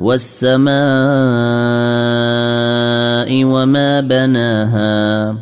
والسماء وما بناها